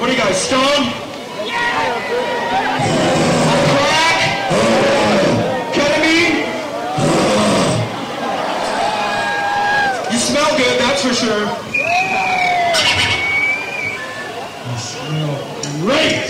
What do you guys, Stone? Crack? Ketamine? You smell good, that's for sure. You smell great!